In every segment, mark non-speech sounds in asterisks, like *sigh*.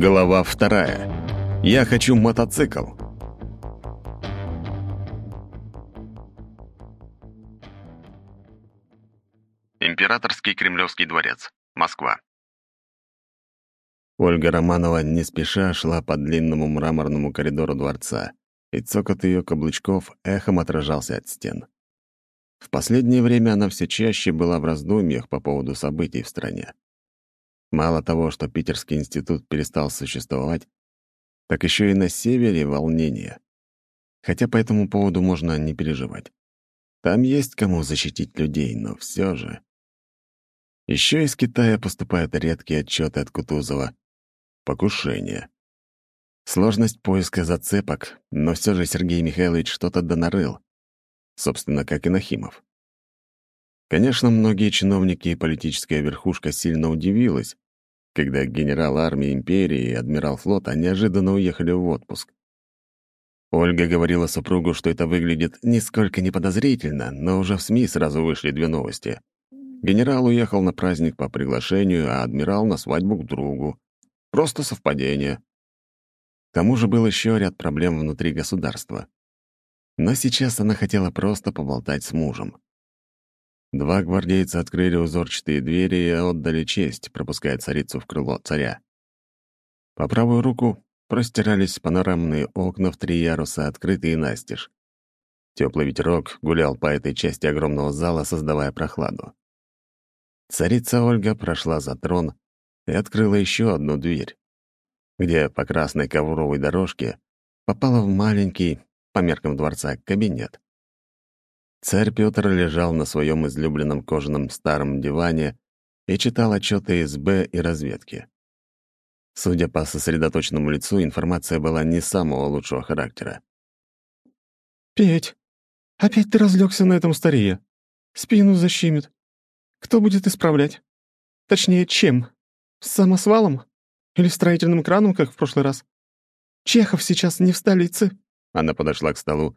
Глава вторая. Я хочу мотоцикл. Императорский Кремлевский дворец. Москва. Ольга Романова не спеша шла по длинному мраморному коридору дворца, и цокот ее каблучков эхом отражался от стен. В последнее время она все чаще была в раздумьях по поводу событий в стране. Мало того, что Питерский институт перестал существовать, так еще и на севере волнение. Хотя по этому поводу можно не переживать. Там есть кому защитить людей, но все же... Еще из Китая поступают редкие отчеты от Кутузова. Покушение. Сложность поиска зацепок, но все же Сергей Михайлович что-то донарыл. Собственно, как и Нахимов. Конечно, многие чиновники и политическая верхушка сильно удивилась, когда генерал армии империи и адмирал флота неожиданно уехали в отпуск. Ольга говорила супругу, что это выглядит нисколько не подозрительно, но уже в СМИ сразу вышли две новости. Генерал уехал на праздник по приглашению, а адмирал на свадьбу к другу. Просто совпадение. К тому же был еще ряд проблем внутри государства. Но сейчас она хотела просто поболтать с мужем. Два гвардейца открыли узорчатые двери и отдали честь, пропуская царицу в крыло царя. По правую руку простирались панорамные окна в три яруса, открытые настежь. Теплый ветерок гулял по этой части огромного зала, создавая прохладу. Царица Ольга прошла за трон и открыла еще одну дверь, где по красной ковровой дорожке попала в маленький, по меркам дворца, кабинет. Царь Петр лежал на своем излюбленном кожаном старом диване и читал отчеты СБ и разведки. Судя по сосредоточенному лицу, информация была не самого лучшего характера. «Петь, опять ты разлегся на этом старее. Спину защемит. Кто будет исправлять? Точнее, чем? С самосвалом? Или строительным краном, как в прошлый раз? Чехов сейчас не в столице». Она подошла к столу,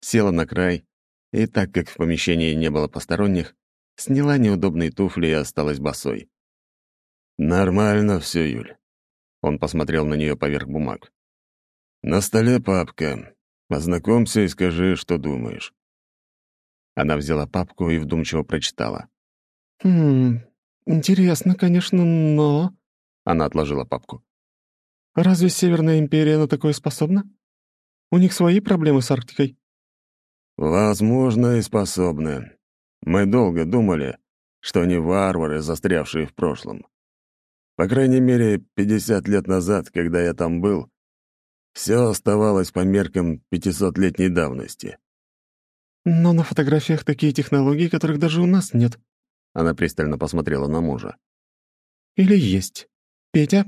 села на край и так как в помещении не было посторонних, сняла неудобные туфли и осталась босой. «Нормально все, Юль». Он посмотрел на нее поверх бумаг. «На столе папка. Ознакомься и скажи, что думаешь». Она взяла папку и вдумчиво прочитала. «Хм, интересно, конечно, но...» Она отложила папку. «Разве Северная империя на такое способна? У них свои проблемы с Арктикой». Возможно, и способны. Мы долго думали, что они варвары, застрявшие в прошлом. По крайней мере, 50 лет назад, когда я там был, все оставалось по меркам 500-летней давности. «Но на фотографиях такие технологии, которых даже у нас нет». Она пристально посмотрела на мужа. «Или есть. Петя?»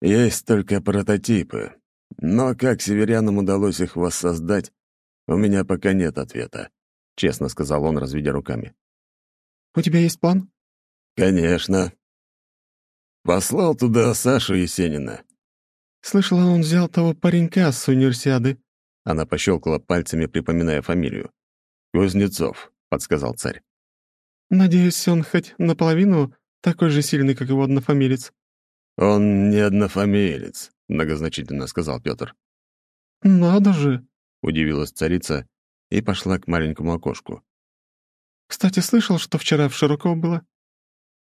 «Есть только прототипы. Но как северянам удалось их воссоздать, «У меня пока нет ответа», — честно сказал он, разведя руками. «У тебя есть план?» «Конечно. Послал туда Сашу Есенина». «Слышала, он взял того паренька с универсиады». Она пощелкала пальцами, припоминая фамилию. «Кузнецов», — подсказал царь. «Надеюсь, он хоть наполовину такой же сильный, как его однофамилец». «Он не однофамилец», — многозначительно сказал Петр. «Надо же!» — удивилась царица и пошла к маленькому окошку. «Кстати, слышал, что вчера в Широково было?»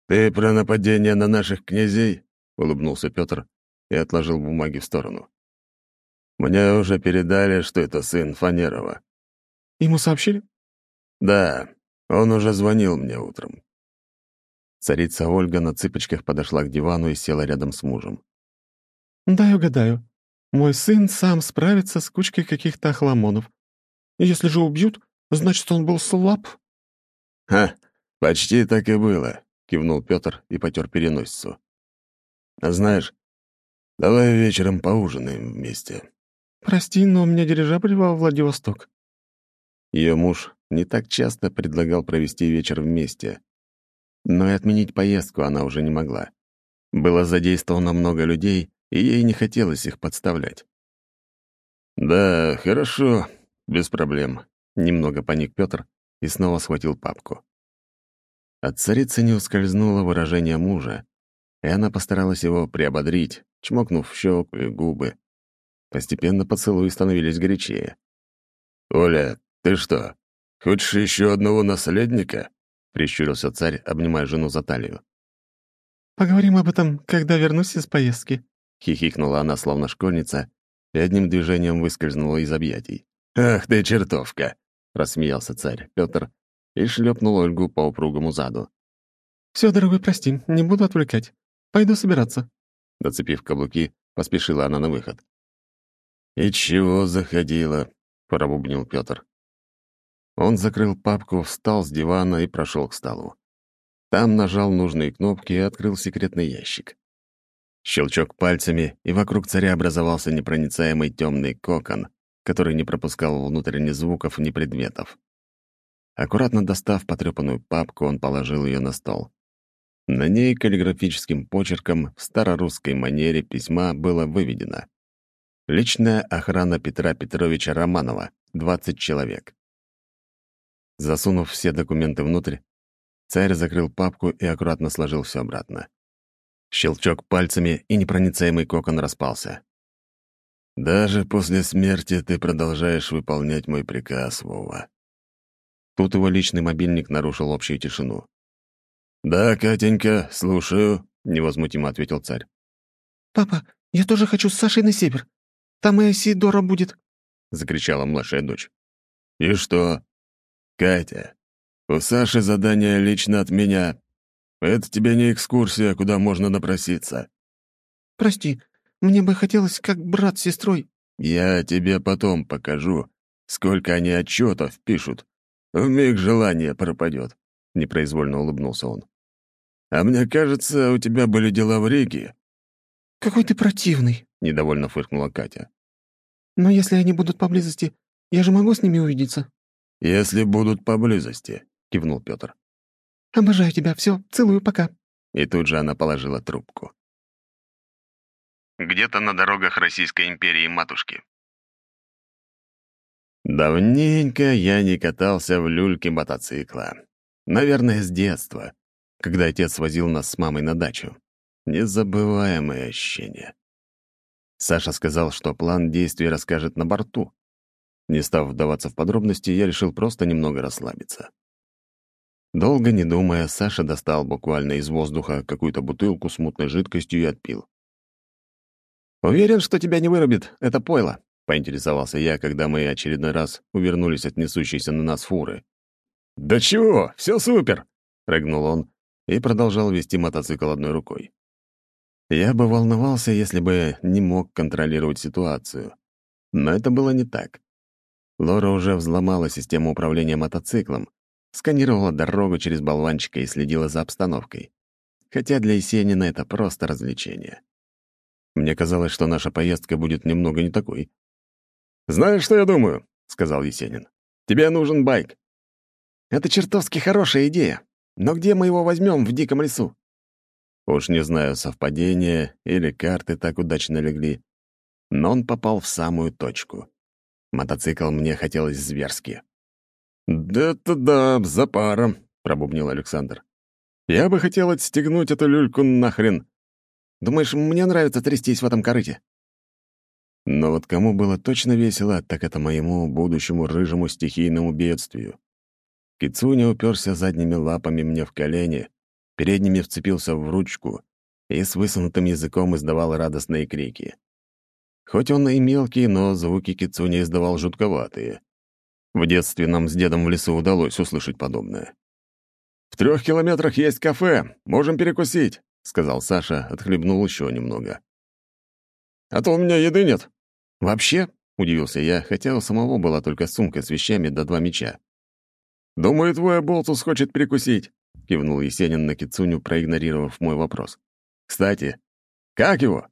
«Ты про нападение на наших князей?» — улыбнулся Петр и отложил бумаги в сторону. «Мне уже передали, что это сын Фанерова». «Ему сообщили?» «Да, он уже звонил мне утром». Царица Ольга на цыпочках подошла к дивану и села рядом с мужем. «Дай угадаю. Мой сын сам справится с кучкой каких-то охламонов. Если же убьют, значит, он был слаб». «Ха, почти так и было», — кивнул Петр и потер переносицу. «А знаешь, давай вечером поужинаем вместе». «Прости, но у меня дирижабль во Владивосток». Ее муж не так часто предлагал провести вечер вместе. Но и отменить поездку она уже не могла. Было задействовано много людей, и ей не хотелось их подставлять. «Да, хорошо, без проблем», — немного паник Петр и снова схватил папку. От царицы не ускользнуло выражение мужа, и она постаралась его приободрить, чмокнув в щеку и губы. Постепенно поцелуи становились горячее. «Оля, ты что, хочешь еще одного наследника?» — прищурился царь, обнимая жену за талию. «Поговорим об этом, когда вернусь из поездки», — хихикнула она, словно школьница, и одним движением выскользнула из объятий. «Ах ты, чертовка!» — рассмеялся царь Петр и шлепнул Ольгу по упругому заду. Все, дорогой, прости, не буду отвлекать. Пойду собираться». Доцепив каблуки, поспешила она на выход. «И чего заходила?» — пробубнил Петр. Он закрыл папку, встал с дивана и прошел к столу. Там нажал нужные кнопки и открыл секретный ящик. Щелчок пальцами, и вокруг царя образовался непроницаемый темный кокон, который не пропускал внутрь ни звуков, ни предметов. Аккуратно достав потрепанную папку, он положил ее на стол. На ней каллиграфическим почерком в старорусской манере письма было выведено «Личная охрана Петра Петровича Романова, 20 человек». Засунув все документы внутрь, царь закрыл папку и аккуратно сложил все обратно. Щелчок пальцами, и непроницаемый кокон распался. «Даже после смерти ты продолжаешь выполнять мой приказ, Вова». Тут его личный мобильник нарушил общую тишину. «Да, Катенька, слушаю», — невозмутимо ответил царь. «Папа, я тоже хочу с Сашей на север. Там и Сидора будет», — закричала младшая дочь. «И что? Катя, у Саши задание лично от меня. Это тебе не экскурсия, куда можно напроситься». «Прости, мне бы хотелось как брат с сестрой». «Я тебе потом покажу, сколько они отчетов пишут. Вмиг желание пропадет. — непроизвольно улыбнулся он. «А мне кажется, у тебя были дела в Риге». «Какой ты противный», — недовольно фыркнула Катя. «Но если они будут поблизости, я же могу с ними увидеться». «Если будут поблизости», — кивнул Петр. «Обожаю тебя, все, целую, пока». И тут же она положила трубку. Где-то на дорогах Российской империи матушки. Давненько я не катался в люльке мотоцикла. Наверное, с детства, когда отец возил нас с мамой на дачу. Незабываемое ощущение. Саша сказал, что план действий расскажет на борту. Не став вдаваться в подробности, я решил просто немного расслабиться. Долго не думая, Саша достал буквально из воздуха какую-то бутылку с мутной жидкостью и отпил. «Уверен, что тебя не вырубит это пойло», — поинтересовался я, когда мы очередной раз увернулись от несущейся на нас фуры. «Да чего? Все супер!» — прыгнул он и продолжал вести мотоцикл одной рукой. Я бы волновался, если бы не мог контролировать ситуацию. Но это было не так. Лора уже взломала систему управления мотоциклом, сканировала дорогу через болванчика и следила за обстановкой. Хотя для Есенина это просто развлечение. Мне казалось, что наша поездка будет немного не такой. «Знаешь, что я думаю?» — сказал Есенин. «Тебе нужен байк. Это чертовски хорошая идея. Но где мы его возьмем в диком лесу? Уж не знаю, совпадение или карты так удачно легли. Но он попал в самую точку. Мотоцикл мне хотелось зверски. «Да-то да, за паром», — пробубнил Александр. «Я бы хотел отстегнуть эту люльку нахрен. Думаешь, мне нравится трястись в этом корыте?» Но вот кому было точно весело, так это моему будущему рыжему стихийному бедствию. Кицуня уперся задними лапами мне в колени, передними вцепился в ручку и с высунутым языком издавал радостные крики. Хоть он и мелкий, но звуки Кицуня издавал жутковатые. В детстве нам с дедом в лесу удалось услышать подобное. «В трех километрах есть кафе, можем перекусить», — сказал Саша, отхлебнул еще немного. «А то у меня еды нет». «Вообще?» — удивился я, хотя у самого была только сумка с вещами да два меча. «Думаю, твой Болтус хочет перекусить», — кивнул Есенин на Кицуню, проигнорировав мой вопрос. «Кстати, как его?»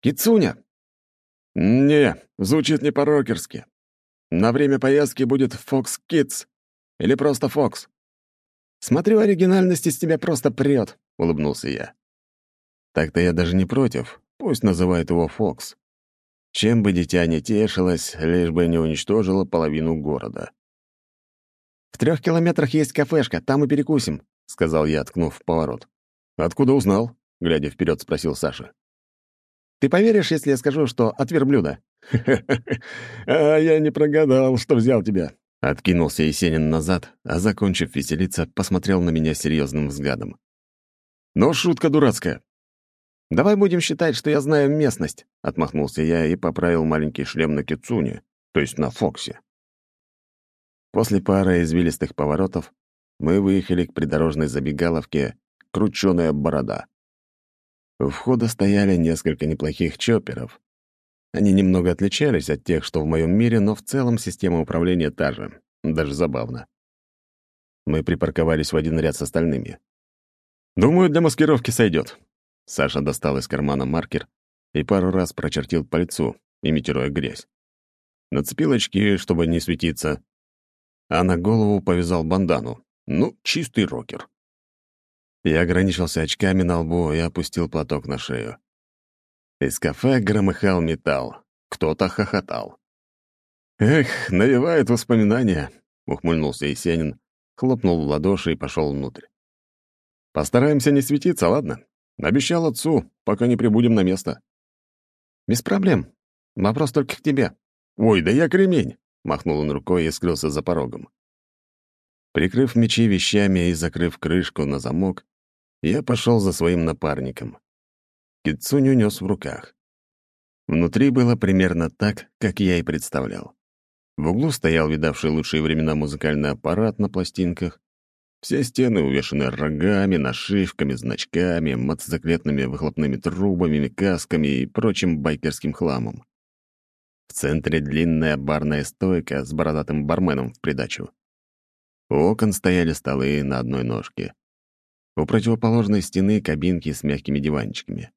«Кицуня». «Не, звучит не по-рокерски. На время поездки будет Fox Kids или просто Fox». «Смотрю, оригинальность из тебя просто прет», — улыбнулся я. «Так-то я даже не против. Пусть называют его Фокс. Чем бы дитя не тешилось, лишь бы не уничтожило половину города». «В трех километрах есть кафешка, там и перекусим», — сказал я, ткнув в поворот. «Откуда узнал?» — глядя вперед, спросил Саша. Ты поверишь, если я скажу, что от верблюда?» *laughs* «А я не прогадал, что взял тебя», — откинулся Есенин назад, а, закончив веселиться, посмотрел на меня серьезным взглядом. «Но шутка дурацкая». «Давай будем считать, что я знаю местность», — отмахнулся я и поправил маленький шлем на Кицуне, то есть на Фоксе. После пары извилистых поворотов мы выехали к придорожной забегаловке «Крученая борода». У входа стояли несколько неплохих чопперов. Они немного отличались от тех, что в моем мире, но в целом система управления та же. Даже забавно. Мы припарковались в один ряд с остальными. «Думаю, для маскировки сойдет. Саша достал из кармана маркер и пару раз прочертил по лицу, имитируя грязь. Нацепил очки, чтобы не светиться, а на голову повязал бандану. Ну, чистый рокер. Я ограничился очками на лбу и опустил платок на шею. Из кафе громыхал металл. Кто-то хохотал. «Эх, навевает воспоминания», — ухмыльнулся Есенин, хлопнул в ладоши и пошел внутрь. «Постараемся не светиться, ладно? Обещал отцу, пока не прибудем на место». «Без проблем. Вопрос только к тебе». «Ой, да я кремень!» Махнул он рукой и скрылся за порогом. Прикрыв мечи вещами и закрыв крышку на замок, я пошел за своим напарником. Кицуню нес в руках. Внутри было примерно так, как я и представлял. В углу стоял видавший лучшие времена музыкальный аппарат на пластинках. Все стены увешаны рогами, нашивками, значками, мотоциклетными выхлопными трубами, касками и прочим байкерским хламом. В центре длинная барная стойка с бородатым барменом в придачу. У окон стояли столы на одной ножке. У противоположной стены кабинки с мягкими диванчиками.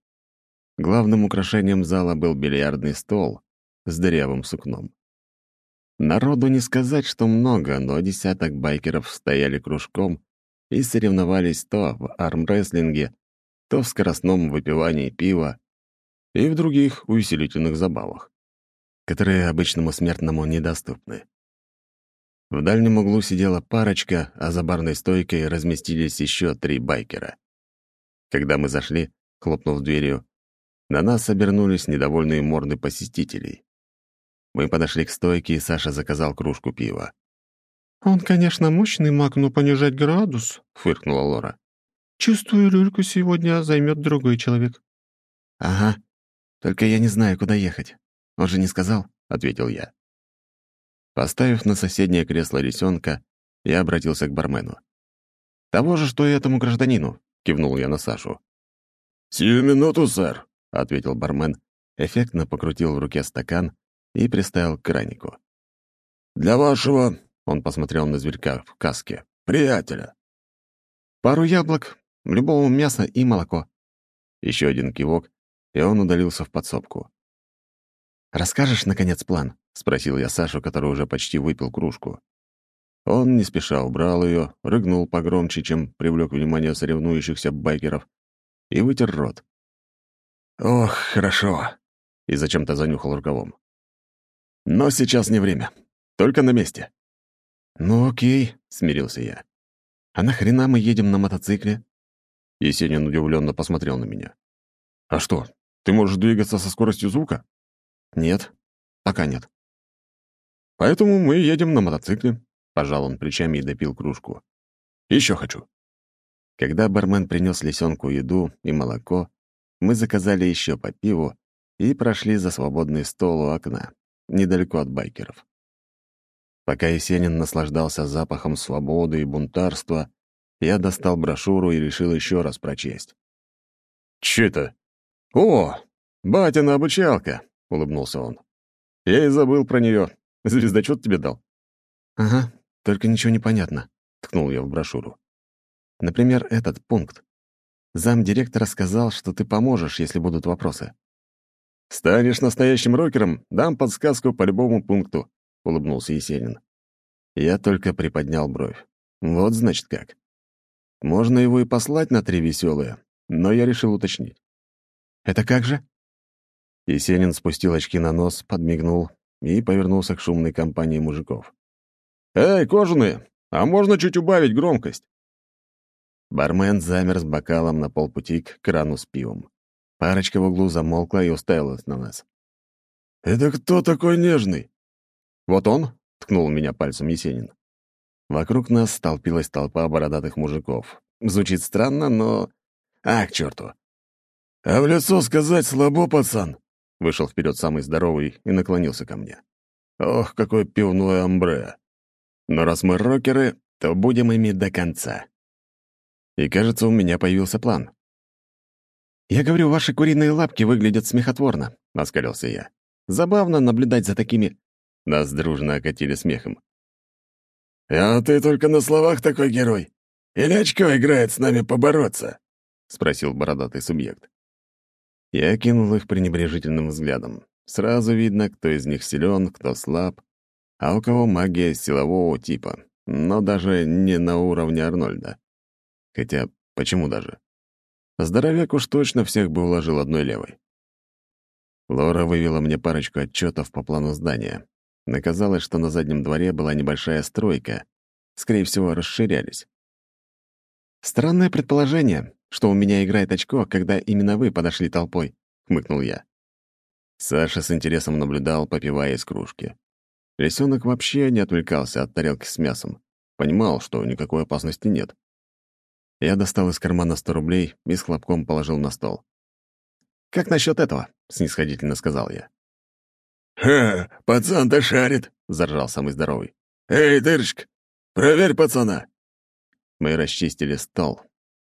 Главным украшением зала был бильярдный стол с дырявым сукном. Народу не сказать, что много, но десяток байкеров стояли кружком и соревновались то в армрестлинге, то в скоростном выпивании пива и в других увеселительных забавах которые обычному смертному недоступны. В дальнем углу сидела парочка, а за барной стойкой разместились еще три байкера. Когда мы зашли, хлопнув дверью, на нас обернулись недовольные морды посетителей. Мы подошли к стойке, и Саша заказал кружку пива. «Он, конечно, мощный маг, но понижать градус», — фыркнула Лора. «Чувствую, люльку сегодня займет другой человек». «Ага, только я не знаю, куда ехать. «Он же не сказал», — ответил я. Поставив на соседнее кресло лисенка, я обратился к бармену. «Того же, что и этому гражданину», — кивнул я на Сашу. «Сию минуту, сэр», — ответил бармен, эффектно покрутил в руке стакан и приставил к кранику. «Для вашего...» — он посмотрел на зверька в каске. «Приятеля». «Пару яблок, любого мяса и молоко». Еще один кивок, и он удалился в подсобку. «Расскажешь, наконец, план?» — спросил я Сашу, который уже почти выпил кружку. Он не спеша убрал ее, рыгнул погромче, чем привлек внимание соревнующихся байкеров, и вытер рот. «Ох, хорошо!» — и зачем-то занюхал рукавом. «Но сейчас не время. Только на месте». «Ну окей», — смирился я. «А нахрена мы едем на мотоцикле?» Есенин удивленно посмотрел на меня. «А что, ты можешь двигаться со скоростью звука?» «Нет, пока нет». «Поэтому мы едем на мотоцикле», — пожал он плечами и допил кружку. «Еще хочу». Когда бармен принес лисенку еду и молоко, мы заказали еще по пиву и прошли за свободный стол у окна, недалеко от байкеров. Пока Есенин наслаждался запахом свободы и бунтарства, я достал брошюру и решил еще раз прочесть. «Че это? О, батина обучалка!» — улыбнулся он. «Я и забыл про нее. Звездочет тебе дал». «Ага, только ничего не понятно», — ткнул я в брошюру. «Например, этот пункт. Зам директора сказал, что ты поможешь, если будут вопросы». «Станешь настоящим рокером, дам подсказку по любому пункту», — улыбнулся Есенин. Я только приподнял бровь. Вот значит как. Можно его и послать на три веселые, но я решил уточнить. «Это как же?» Есенин спустил очки на нос, подмигнул и повернулся к шумной компании мужиков. «Эй, кожаные, а можно чуть убавить громкость?» Бармен замер с бокалом на полпути к крану с пивом. Парочка в углу замолкла и уставилась на нас. «Это кто такой нежный?» «Вот он», — ткнул меня пальцем Есенин. Вокруг нас столпилась толпа бородатых мужиков. Звучит странно, но... А, к черту. «А в лицо сказать слабо, пацан!» Вышел вперед самый здоровый и наклонился ко мне. Ох, какое пивное амбре. Но раз мы рокеры, то будем ими до конца. И кажется, у меня появился план. «Я говорю, ваши куриные лапки выглядят смехотворно», — оскалился я. «Забавно наблюдать за такими...» Нас дружно окатили смехом. «А ты только на словах такой герой? Или очко играет с нами побороться?» — спросил бородатый субъект. Я кинул их пренебрежительным взглядом. Сразу видно, кто из них силен, кто слаб, а у кого магия силового типа, но даже не на уровне Арнольда. Хотя, почему даже? Здоровяк уж точно всех бы уложил одной левой. Лора вывела мне парочку отчетов по плану здания. Наказалось, что на заднем дворе была небольшая стройка. Скорее всего, расширялись. Странное предположение, что у меня играет очко, когда именно вы подошли толпой», — хмыкнул я. Саша с интересом наблюдал, попивая из кружки. Лисенок вообще не отвлекался от тарелки с мясом. Понимал, что никакой опасности нет. Я достал из кармана сто рублей и с хлопком положил на стол. «Как насчет этого?» — снисходительно сказал я. «Ха, пацан-то шарит!» — заржал самый здоровый. «Эй, дырочка, проверь пацана!» Мы расчистили стол,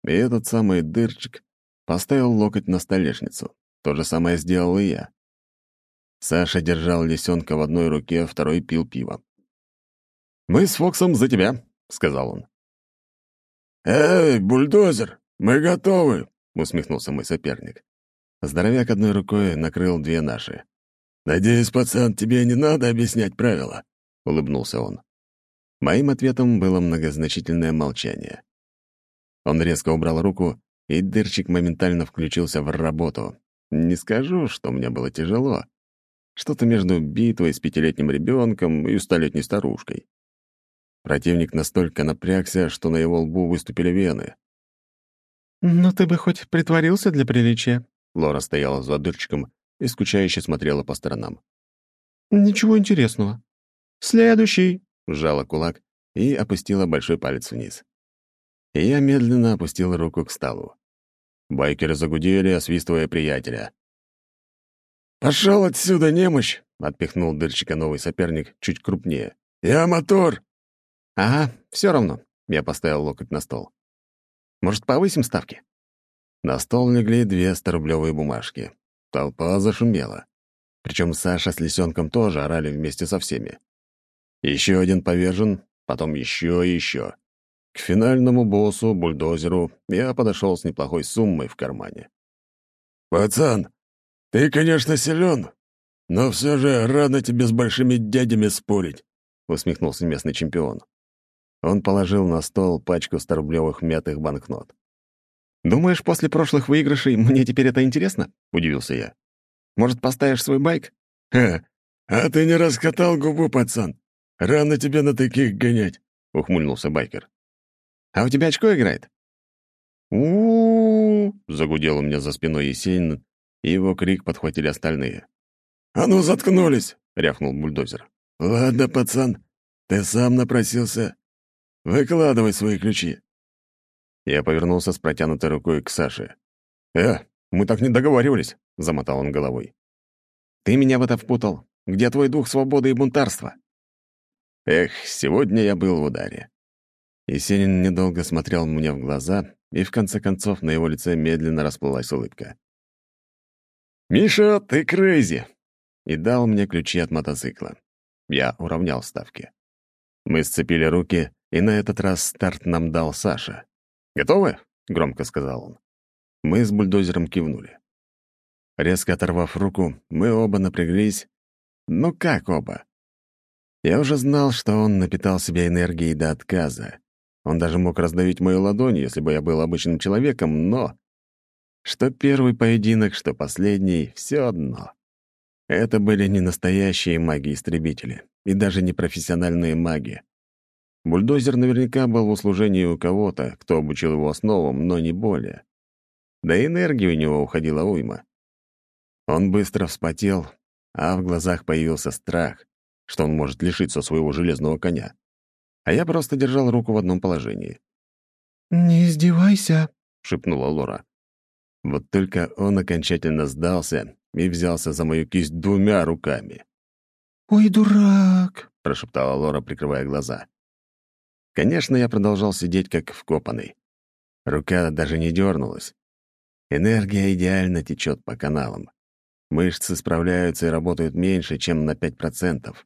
и этот самый дырчик поставил локоть на столешницу. То же самое сделал и я. Саша держал лисенка в одной руке, второй пил пиво. «Мы с Фоксом за тебя», — сказал он. «Эй, бульдозер, мы готовы», — усмехнулся мой соперник. Здоровяк одной рукой накрыл две наши. «Надеюсь, пацан, тебе не надо объяснять правила», — улыбнулся он. Моим ответом было многозначительное молчание. Он резко убрал руку, и дырчик моментально включился в работу. Не скажу, что мне было тяжело. Что-то между битвой с пятилетним ребенком и столетней старушкой. Противник настолько напрягся, что на его лбу выступили вены. «Ну ты бы хоть притворился для приличия?» Лора стояла за дырчиком и скучающе смотрела по сторонам. «Ничего интересного. Следующий!» — сжала кулак и опустила большой палец вниз я медленно опустил руку к столу. Байкеры загудели, освистывая приятеля. «Пошел отсюда, немощь!» — отпихнул дырчика новый соперник, чуть крупнее. «Я мотор!» «Ага, все равно», — я поставил локоть на стол. «Может, повысим ставки?» На стол легли две сторублевые бумажки. Толпа зашумела. Причем Саша с лисенком тоже орали вместе со всеми. Еще один повержен, потом еще и еще. К финальному боссу, бульдозеру, я подошел с неплохой суммой в кармане. «Пацан, ты, конечно, силен, но все же рано тебе с большими дядями спорить», — усмехнулся местный чемпион. Он положил на стол пачку сторублевых мятых банкнот. «Думаешь, после прошлых выигрышей мне теперь это интересно?» — удивился я. «Может, поставишь свой байк?» «Ха, а ты не раскатал губу, пацан. Рано тебе на таких гонять», — ухмыльнулся байкер. А у тебя очко играет?» у загудел у меня за спиной Есенин, и его крик подхватили остальные. «А ну, заткнулись!» — рявкнул бульдозер. «Ладно, пацан, ты сам напросился. Выкладывай свои ключи». Я повернулся с протянутой рукой к Саше. «Э, мы так не договаривались», — замотал он головой. «Ты меня в это впутал. Где твой дух свободы и бунтарства?» Эх, сегодня я был в ударе. Есенин недолго смотрел мне в глаза, и в конце концов на его лице медленно расплылась улыбка. «Миша, ты крейзи!» и дал мне ключи от мотоцикла. Я уравнял ставки. Мы сцепили руки, и на этот раз старт нам дал Саша. «Готовы?» — громко сказал он. Мы с бульдозером кивнули. Резко оторвав руку, мы оба напряглись. Ну как оба? Я уже знал, что он напитал себя энергией до отказа. Он даже мог раздавить мою ладонь, если бы я был обычным человеком, но... Что первый поединок, что последний — все одно. Это были не настоящие маги-истребители, и даже не профессиональные маги. Бульдозер наверняка был в услужении у кого-то, кто обучил его основам, но не более. да и энергии у него уходила уйма. Он быстро вспотел, а в глазах появился страх, что он может лишиться своего железного коня. А я просто держал руку в одном положении. «Не издевайся», — шепнула Лора. Вот только он окончательно сдался и взялся за мою кисть двумя руками. «Ой, дурак!» — прошептала Лора, прикрывая глаза. Конечно, я продолжал сидеть как вкопанный. Рука даже не дернулась. Энергия идеально течет по каналам. Мышцы справляются и работают меньше, чем на 5%.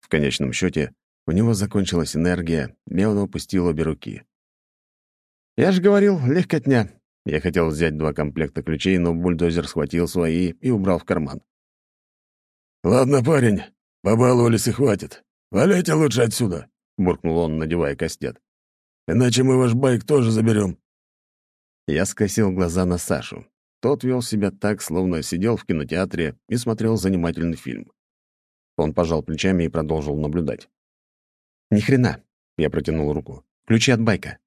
В конечном счете у него закончилась энергия, и он упустил обе руки. «Я же говорил, легкотня». Я хотел взять два комплекта ключей, но бульдозер схватил свои и убрал в карман. «Ладно, парень, побаловались и хватит. Валяйте лучше отсюда», — буркнул он, надевая кастет. «Иначе мы ваш байк тоже заберем». Я скосил глаза на Сашу. Тот вел себя так, словно сидел в кинотеатре и смотрел занимательный фильм. Он пожал плечами и продолжил наблюдать. «Ни хрена!» — я протянул руку. «Ключи от байка».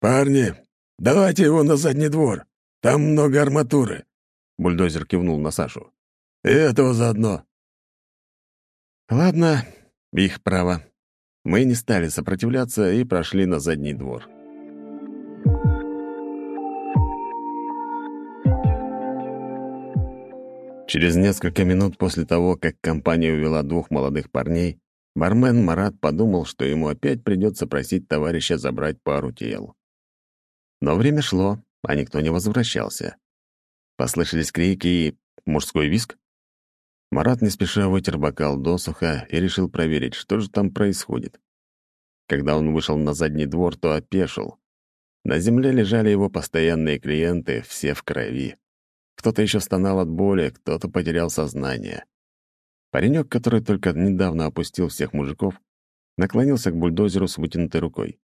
«Парни, давайте его на задний двор. Там много арматуры». Бульдозер кивнул на Сашу. «И этого заодно». «Ладно, их право». Мы не стали сопротивляться и прошли на задний двор. Через несколько минут после того, как компания увела двух молодых парней, бармен Марат подумал, что ему опять придется просить товарища забрать пару тел. Но время шло, а никто не возвращался. Послышались крики и мужской виск. Марат не спеша вытер бокал досуха и решил проверить, что же там происходит. Когда он вышел на задний двор, то опешил. На земле лежали его постоянные клиенты, все в крови. Кто-то еще стонал от боли, кто-то потерял сознание. Паренек, который только недавно опустил всех мужиков, наклонился к бульдозеру с вытянутой рукой.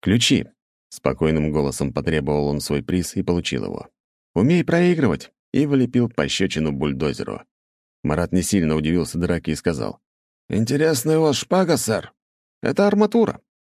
«Ключи!» — спокойным голосом потребовал он свой приз и получил его. «Умей проигрывать!» — и влепил пощечину бульдозеру. Марат не сильно удивился драке и сказал. «Интересная у вас шпага, сэр. Это арматура.